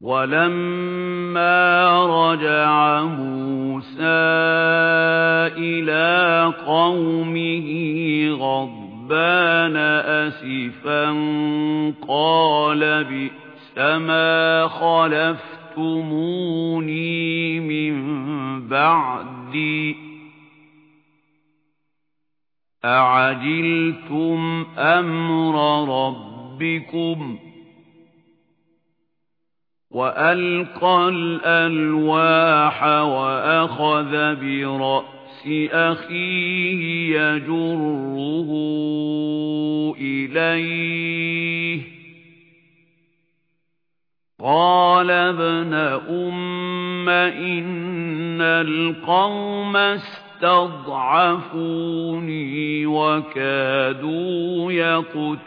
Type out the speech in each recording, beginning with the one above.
وَلَمَّا رَجَعَ مُوسَى إِلَى قَوْمِهِ غَضْبَانَ أَسِفًا قَالَ بِئْسَمَا خَلَفْتُمُونِي مِنْ بَعْدِي أَعَجِلْتُمْ أَمْرَ رَبِّكُمْ وَأَلْقَى الْأَلْوَاحَ وَأَخَذَ بِرَأْسِ أَخِيهِ يَجُرُّهُ إِلَيْهِ قَالَ ابْنَ أُمَّ إِنَّ الْقَوْمَ اسْتَضْعَفُونِي وَكَادُوا يَقْتُلُونَنِي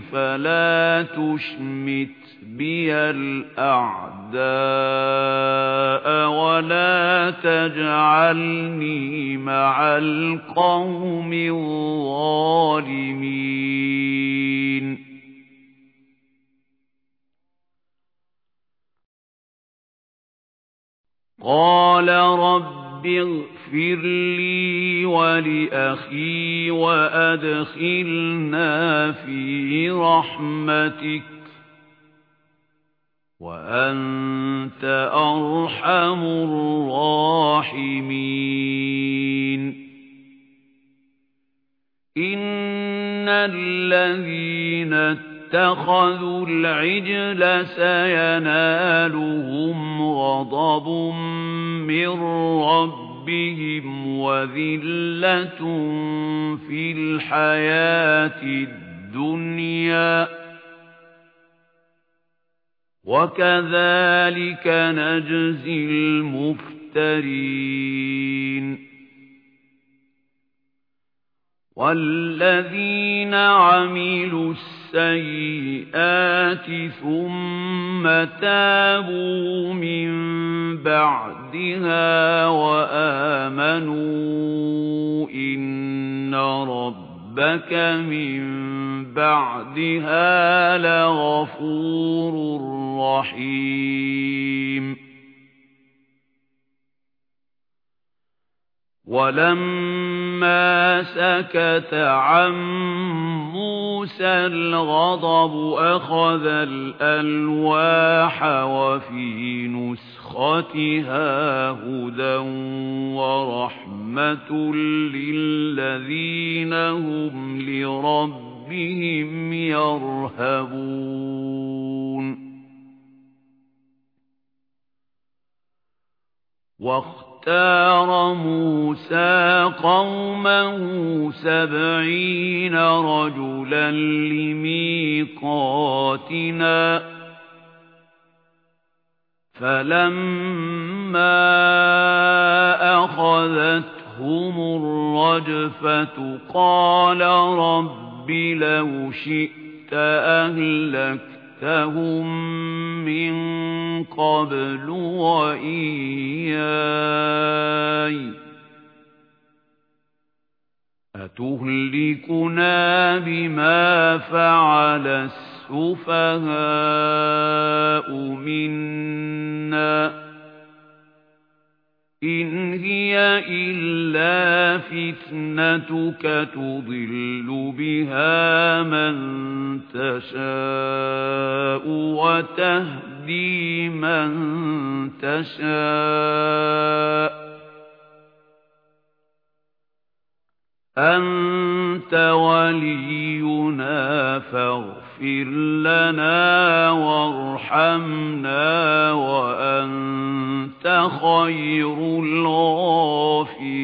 فَلَا تُشْمِتْ بِيَ الْأَعْدَاءَ وَلَا تَجْعَلْنِي مَعَ الْقَوْمِ الظَّالِمِينَ. قَالَ رَبِّ اغْفِرْ لِي وَلِأَخِي وَأَدْخِلْنَا فِي رَحْمَتِكَ وَأَنْتَ أَرْحَمُ الرَّاحِمِينَ. إِنَّ الَّذِينَ اتَّخَذُوا الْعِجْلَ سَيَنَالُهُمْ غَضَبٌ مِّن رَّبِّهِمْ وَذِلَّةٌ فِي الْحَيَاةِ الدُّنْيَا. وَكَذَلِكَ نَجْزِي الْمُفْتَرِينَ. وَالَّذِينَ عَمِلُوا السَّيِّئَاتِ ثُمَّ تَابُوا مِن بَعْدِهَا وَآمَنُوا إِنَّ رَبَّكَ مِن بَعْدِهَا لَغَفُورٌ رَّحِيمٌ. وَلَمَّا سَكَتَ عَن مُوسَى الْغَضَبُ أَخَذَ الْأَلْوَاحَ وَفِي نُسْخَتِهَا هُدًى وَرَحْمَةٌ لِّلَّذِينَ هُمْ لِرَبِّهِمْ يَرْهَبُونَ واختار موسى قومه سبعين رجلا لميقاتنا فلما أخذتهم الرجفة قال رب لو شئت أهلكت أَهْلَكْتَهُم مِّن قَبْلُ وَإِيَّايَ. أَتُهْلِكُنَا بِمَا فَعَلَ السُّفَهَاءُ مِنَّا. إِنْ هِيَ إِلَّا فِتْنَتُكَ تُضِلُّ بِهَا مَن تَشَاءُ وَتَهْدِي مَن تَشَاءُ. أَنْتَ وَلِيُّنَا فَاغْفِرْ لَنَا وَارْحَمْنَا وَأَنْتَ خَيْرُ الْغَافِرِينَ.